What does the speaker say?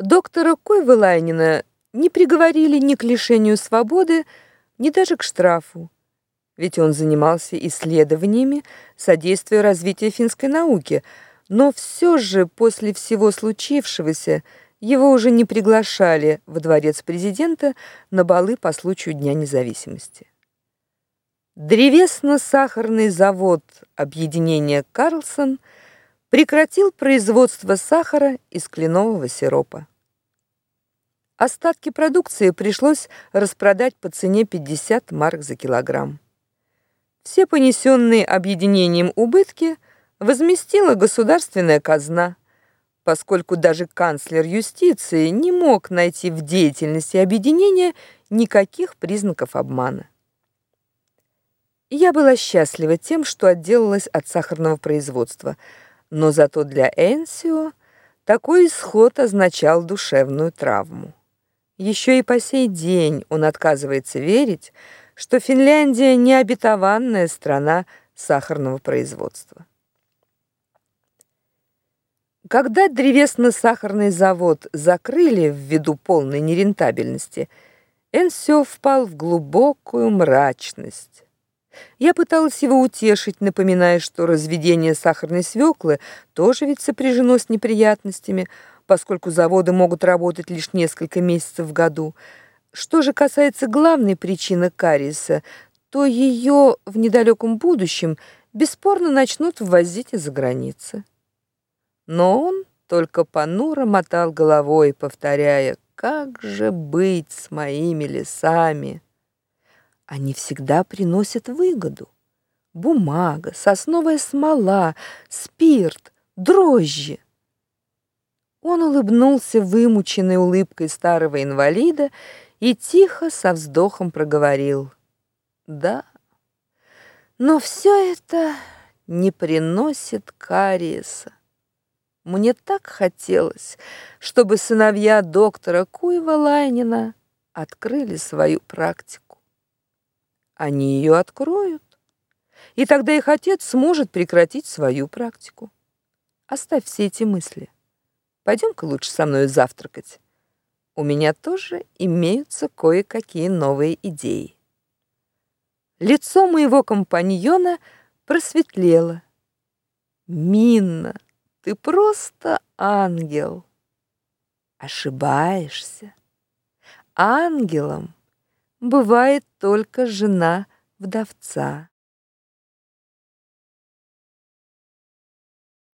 Доктора Койвелайнина не приговорили ни к лишению свободы, ни даже к штрафу, ведь он занимался исследованиями, содействуя развитию финской науки, но все же после всего случившегося его уже не приглашали во дворец президента на балы по случаю Дня независимости. Древесно-сахарный завод объединения Карлсон – прекратил производство сахара из кленового сиропа. Остатки продукции пришлось распродать по цене 50 марок за килограмм. Все понесенные объединением убытки возместила государственная казна, поскольку даже канцлер юстиции не мог найти в деятельности объединения никаких признаков обмана. Я была счастлива тем, что отделалась от сахарного производства – но зато для Энсио такой исход означал душевную травму. Еще и по сей день он отказывается верить, что Финляндия не обетованная страна сахарного производства. Когда древесно-сахарный завод закрыли ввиду полной нерентабельности, Энсио впал в глубокую мрачность. Я пыталась его утешить, напоминая, что разведение сахарной свеклы тоже ведь сопряжено с неприятностями, поскольку заводы могут работать лишь несколько месяцев в году. Что же касается главной причины кариеса, то ее в недалеком будущем бесспорно начнут ввозить из-за границы. Но он только понуро мотал головой, повторяя: "Как же быть с моими лесами?" Они всегда приносят выгоду. Бумага, сосновая смола, спирт, дрожжи. Он улыбнулся вымученной улыбкой старого инвалида и тихо со вздохом проговорил: "Да. Но все это не приносит кариеса. Мне так хотелось, чтобы сыновья доктора Куева Лайнина открыли свою практику они ее откроют. И тогда их отец сможет прекратить свою практику. Оставь все эти мысли. Пойдем-ка лучше со мной завтракать. У меня тоже имеются кое-какие новые идеи. Лицо моего компаньона просветлело. Минна, ты просто ангел. Ошибаешься. Ангелом бывает только жена вдовца.